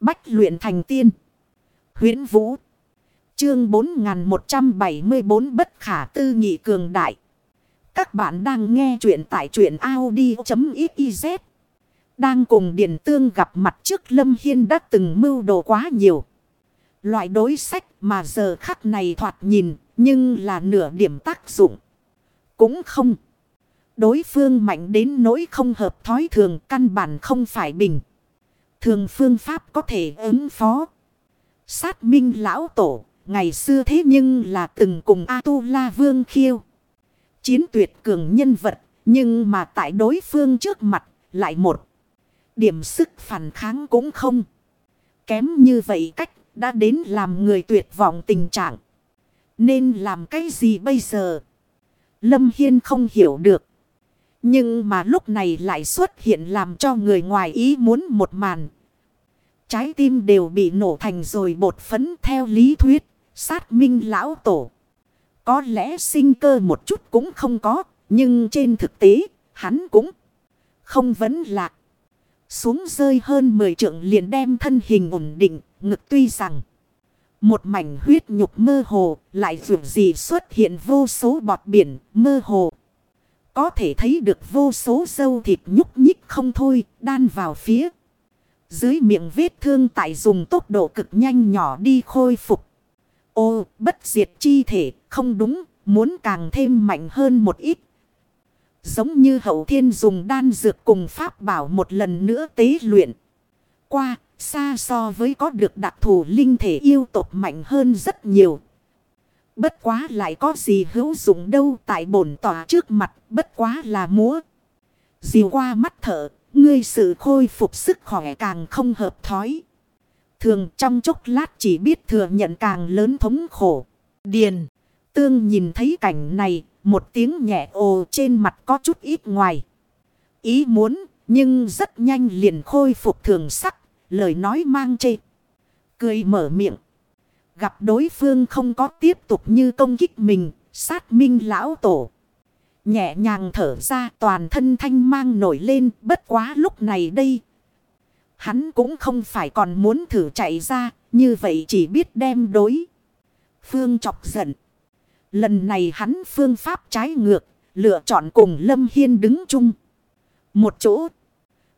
Bách luyện thành tiên. huyễn Vũ. Chương 4174 bất khả tư nghị cường đại. Các bạn đang nghe truyện tại truyện Audi.xyz. Đang cùng Điền Tương gặp mặt trước Lâm Hiên đã từng mưu đồ quá nhiều. Loại đối sách mà giờ khắc này thoạt nhìn nhưng là nửa điểm tác dụng. Cũng không. Đối phương mạnh đến nỗi không hợp thói thường căn bản không phải bình. Thường phương pháp có thể ứng phó. Sát minh lão tổ, ngày xưa thế nhưng là từng cùng A-tu-la vương khiêu. Chiến tuyệt cường nhân vật, nhưng mà tại đối phương trước mặt, lại một. Điểm sức phản kháng cũng không. Kém như vậy cách, đã đến làm người tuyệt vọng tình trạng. Nên làm cái gì bây giờ? Lâm Hiên không hiểu được. Nhưng mà lúc này lại xuất hiện làm cho người ngoài ý muốn một màn. Trái tim đều bị nổ thành rồi bột phấn theo lý thuyết, sát minh lão tổ. Có lẽ sinh cơ một chút cũng không có, nhưng trên thực tế, hắn cũng không vấn lạc. Xuống rơi hơn 10 trượng liền đem thân hình ổn định, ngực tuy rằng một mảnh huyết nhục mơ hồ lại dù gì xuất hiện vô số bọt biển mơ hồ. Có thể thấy được vô số dâu thịt nhúc nhích không thôi, đan vào phía. Dưới miệng vết thương tại dùng tốc độ cực nhanh nhỏ đi khôi phục. Ô, bất diệt chi thể, không đúng, muốn càng thêm mạnh hơn một ít. Giống như hậu thiên dùng đan dược cùng pháp bảo một lần nữa tế luyện. Qua, Xa so với có được đặc thù linh thể yêu tộc mạnh hơn rất nhiều. Bất quá lại có gì hữu dụng đâu tại bổn tỏa trước mặt bất quá là múa. Dìu qua mắt thở, ngươi sự khôi phục sức khỏe càng không hợp thói. Thường trong chốc lát chỉ biết thừa nhận càng lớn thống khổ. Điền, tương nhìn thấy cảnh này, một tiếng nhẹ ồ trên mặt có chút ít ngoài. Ý muốn, nhưng rất nhanh liền khôi phục thường sắc lời nói mang chê. Cười mở miệng. Gặp đối phương không có tiếp tục như công kích mình, sát minh lão tổ. Nhẹ nhàng thở ra toàn thân thanh mang nổi lên bất quá lúc này đây. Hắn cũng không phải còn muốn thử chạy ra, như vậy chỉ biết đem đối. Phương chọc giận. Lần này hắn phương pháp trái ngược, lựa chọn cùng Lâm Hiên đứng chung. Một chỗ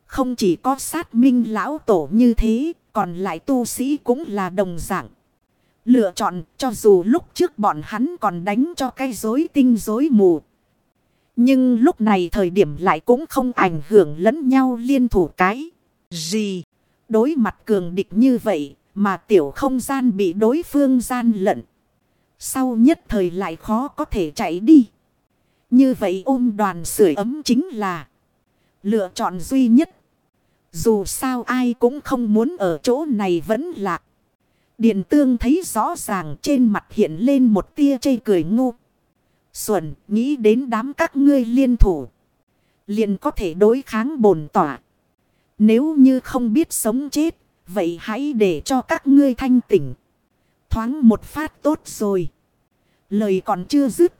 không chỉ có sát minh lão tổ như thế, còn lại tu sĩ cũng là đồng dạng. Lựa chọn, cho dù lúc trước bọn hắn còn đánh cho cái dối tinh dối mù. Nhưng lúc này thời điểm lại cũng không ảnh hưởng lẫn nhau liên thủ cái. Gì? Đối mặt cường địch như vậy, mà tiểu không gian bị đối phương gian lận. Sau nhất thời lại khó có thể chạy đi. Như vậy ôm đoàn sưởi ấm chính là lựa chọn duy nhất. Dù sao ai cũng không muốn ở chỗ này vẫn lạc. Điện tương thấy rõ ràng trên mặt hiện lên một tia chây cười ngu. Xuân nghĩ đến đám các ngươi liên thủ. Liền có thể đối kháng bồn tỏa. Nếu như không biết sống chết. Vậy hãy để cho các ngươi thanh tỉnh. Thoáng một phát tốt rồi. Lời còn chưa dứt.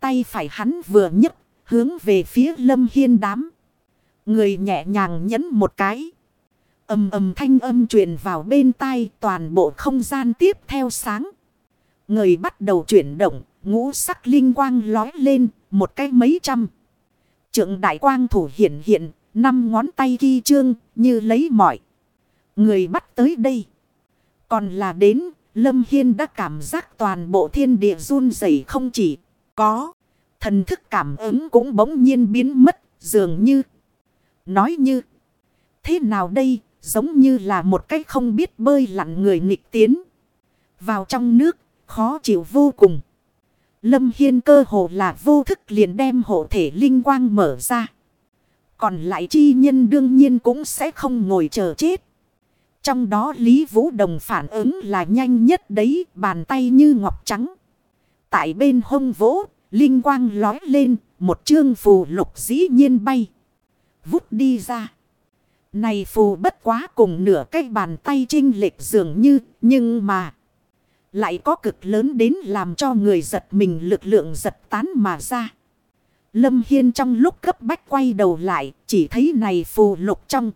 Tay phải hắn vừa nhấc, hướng về phía lâm hiên đám. Người nhẹ nhàng nhấn một cái ầm ầm thanh âm truyền vào bên tai toàn bộ không gian tiếp theo sáng. Người bắt đầu chuyển động, ngũ sắc linh quang lói lên, một cái mấy trăm. Trượng đại quang thủ hiện hiện, năm ngón tay ghi trương, như lấy mỏi Người bắt tới đây. Còn là đến, Lâm Hiên đã cảm giác toàn bộ thiên địa run rẩy không chỉ có. Thần thức cảm ứng cũng bỗng nhiên biến mất, dường như Nói như. Thế nào đây? Giống như là một cái không biết bơi lặn người nghịch tiến. Vào trong nước. Khó chịu vô cùng. Lâm Hiên cơ hồ là vô thức liền đem hộ thể linh quang mở ra. Còn lại chi nhân đương nhiên cũng sẽ không ngồi chờ chết. Trong đó Lý Vũ Đồng phản ứng là nhanh nhất đấy, bàn tay như ngọc trắng. Tại bên hông vỗ, linh quang lói lên, một chương phù lục dĩ nhiên bay vút đi ra. Này phù bất quá cùng nửa cái bàn tay trinh lệch dường như, nhưng mà lại có cực lớn đến làm cho người giật mình lực lượng giật tán mà ra. Lâm Hiên trong lúc cấp bách quay đầu lại, chỉ thấy này phù lục trong.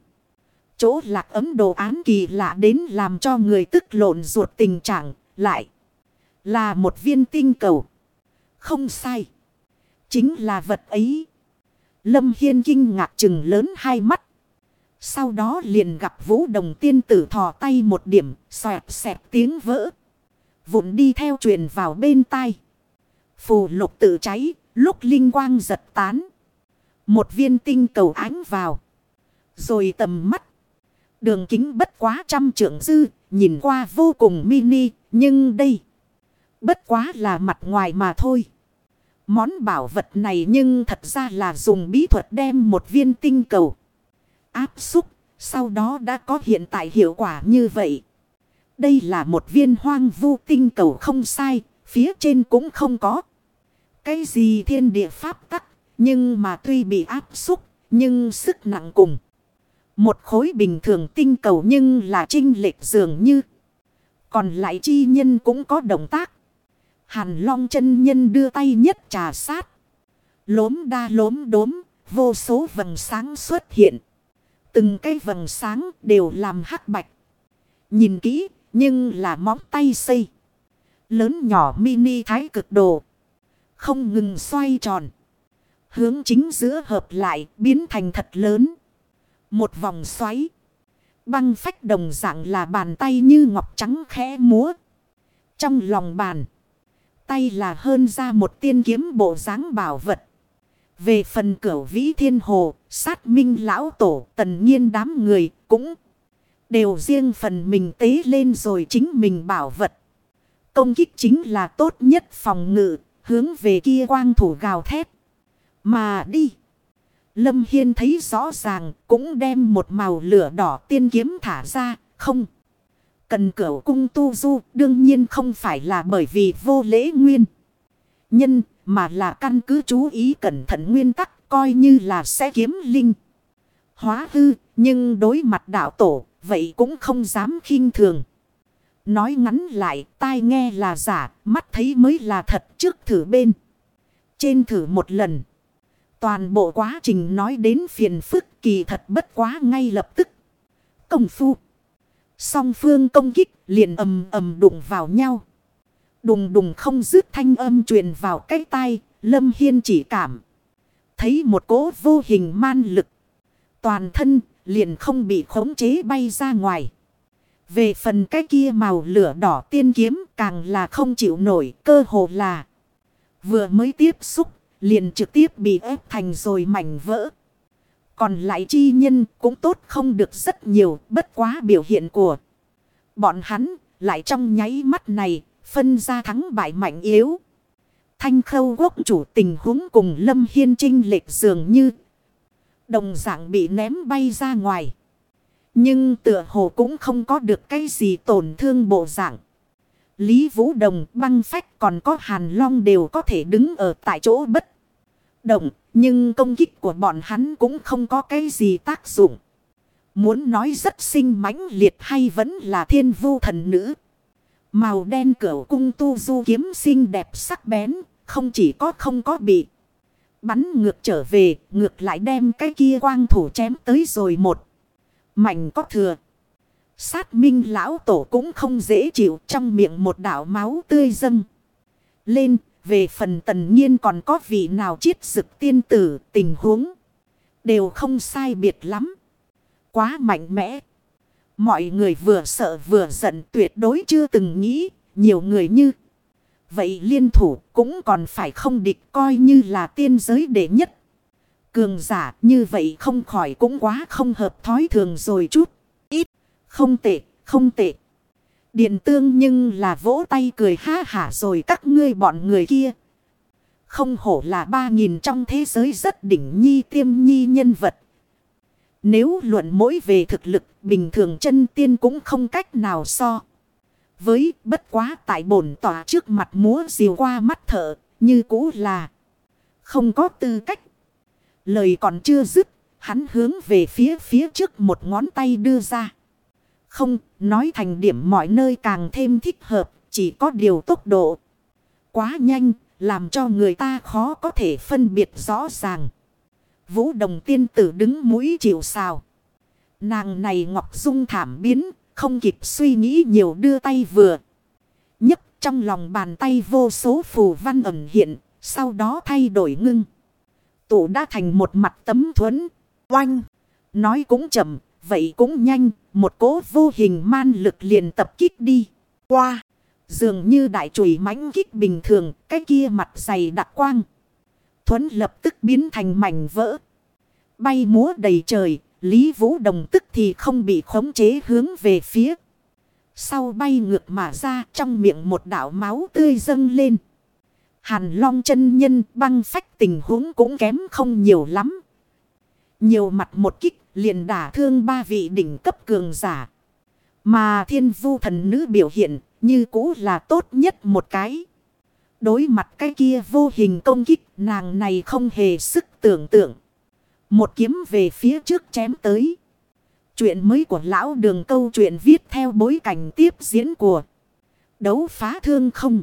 Chỗ lạc ấm đồ án kỳ lạ đến làm cho người tức lộn ruột tình trạng lại. Là một viên tinh cầu. Không sai. Chính là vật ấy. Lâm Hiên kinh ngạc chừng lớn hai mắt. Sau đó liền gặp vũ đồng tiên tử thò tay một điểm, xoẹt xẹp tiếng vỡ. Vụn đi theo truyền vào bên tai. Phù lục tự cháy, lúc linh quang giật tán. Một viên tinh cầu ánh vào. Rồi tầm mắt. Đường kính bất quá trăm trượng dư, nhìn qua vô cùng mini, nhưng đây. Bất quá là mặt ngoài mà thôi. Món bảo vật này nhưng thật ra là dùng bí thuật đem một viên tinh cầu. Áp xúc, sau đó đã có hiện tại hiệu quả như vậy. Đây là một viên hoang vu tinh cầu không sai, phía trên cũng không có. Cái gì thiên địa pháp tắc, nhưng mà tuy bị áp xúc, nhưng sức nặng cùng. Một khối bình thường tinh cầu nhưng là trinh lệch dường như. Còn lại chi nhân cũng có động tác. Hàn long chân nhân đưa tay nhất trà sát. Lốm đa lốm đốm, vô số vầng sáng xuất hiện. Từng cái vầng sáng đều làm hắc bạch. Nhìn kỹ, nhưng là móng tay xây. Lớn nhỏ mini thái cực đồ. Không ngừng xoay tròn. Hướng chính giữa hợp lại biến thành thật lớn. Một vòng xoáy. Băng phách đồng dạng là bàn tay như ngọc trắng khẽ múa. Trong lòng bàn. Tay là hơn ra một tiên kiếm bộ dáng bảo vật. Về phần cửu vĩ thiên hồ, sát minh lão tổ, tần nhiên đám người cũng đều riêng phần mình tế lên rồi chính mình bảo vật. Công kích chính là tốt nhất phòng ngự, hướng về kia quang thủ gào thét. Mà đi. Lâm Hiên thấy rõ ràng cũng đem một màu lửa đỏ tiên kiếm thả ra, không. Cần cửu cung tu du đương nhiên không phải là bởi vì vô lễ nguyên. Nhân, mà là căn cứ chú ý cẩn thận nguyên tắc, coi như là sẽ kiếm linh. Hóa hư, nhưng đối mặt đạo tổ, vậy cũng không dám khinh thường. Nói ngắn lại, tai nghe là giả, mắt thấy mới là thật trước thử bên. Trên thử một lần. Toàn bộ quá trình nói đến phiền phức kỳ thật bất quá ngay lập tức. Công phu. Song phương công kích liền ầm ầm đụng vào nhau. Đùng đùng không dứt thanh âm truyền vào cái tai. Lâm Hiên chỉ cảm. Thấy một cỗ vô hình man lực. Toàn thân liền không bị khống chế bay ra ngoài. Về phần cái kia màu lửa đỏ tiên kiếm càng là không chịu nổi, cơ hồ là. Vừa mới tiếp xúc, liền trực tiếp bị ép thành rồi mảnh vỡ. Còn lại chi nhân cũng tốt không được rất nhiều, bất quá biểu hiện của bọn hắn lại trong nháy mắt này phân ra thắng bại mạnh yếu. Thanh khâu quốc chủ tình huống cùng Lâm Hiên Trinh lệch dường như đồng dạng bị ném bay ra ngoài. Nhưng tựa hồ cũng không có được cái gì tổn thương bộ dạng. Lý Vũ Đồng băng phách còn có hàn long đều có thể đứng ở tại chỗ bất động, nhưng công kích của bọn hắn cũng không có cái gì tác dụng. Muốn nói rất sinh mãnh liệt hay vẫn là thiên vu thần nữ. Màu đen cửa cung tu du kiếm xinh đẹp sắc bén, không chỉ có không có bị bắn ngược trở về, ngược lại đem cái kia quang thủ chém tới rồi một. Mạnh có thừa. Sát minh lão tổ cũng không dễ chịu trong miệng một đảo máu tươi dâng. Lên về phần tần nhiên còn có vị nào chiết dực tiên tử tình huống. Đều không sai biệt lắm. Quá mạnh mẽ. Mọi người vừa sợ vừa giận tuyệt đối chưa từng nghĩ. Nhiều người như. Vậy liên thủ cũng còn phải không địch coi như là tiên giới đệ nhất. Cường giả như vậy không khỏi cũng quá không hợp thói thường rồi chút. Ít. Không tệ, không tệ. Điện tương nhưng là vỗ tay cười ha hả rồi các ngươi bọn người kia. Không hổ là ba nghìn trong thế giới rất đỉnh nhi tiêm nhi nhân vật. Nếu luận mỗi về thực lực bình thường chân tiên cũng không cách nào so. Với bất quá tại bổn tỏa trước mặt múa diều qua mắt thở như cũ là không có tư cách. Lời còn chưa dứt, hắn hướng về phía phía trước một ngón tay đưa ra. Không, nói thành điểm mọi nơi càng thêm thích hợp, chỉ có điều tốc độ. Quá nhanh, làm cho người ta khó có thể phân biệt rõ ràng. Vũ đồng tiên tử đứng mũi chịu sào Nàng này ngọc dung thảm biến, không kịp suy nghĩ nhiều đưa tay vừa. Nhấp trong lòng bàn tay vô số phù văn ẩn hiện, sau đó thay đổi ngưng. Tụ đã thành một mặt tấm thuẫn, oanh. Nói cũng chậm, vậy cũng nhanh, một cố vô hình man lực liền tập kích đi. Qua, dường như đại chùy mãnh kích bình thường, cái kia mặt dày đặc quang. Thuấn lập tức biến thành mảnh vỡ. Bay múa đầy trời, Lý Vũ Đồng tức thì không bị khống chế hướng về phía. Sau bay ngược mà ra trong miệng một đảo máu tươi dâng lên. Hàn long chân nhân băng phách tình huống cũng kém không nhiều lắm. Nhiều mặt một kích liền đả thương ba vị đỉnh cấp cường giả. Mà thiên vu thần nữ biểu hiện như cũ là tốt nhất một cái. Đối mặt cái kia vô hình công kích, nàng này không hề sức tưởng tượng. Một kiếm về phía trước chém tới. Chuyện mới của lão đường câu chuyện viết theo bối cảnh tiếp diễn của đấu phá thương không.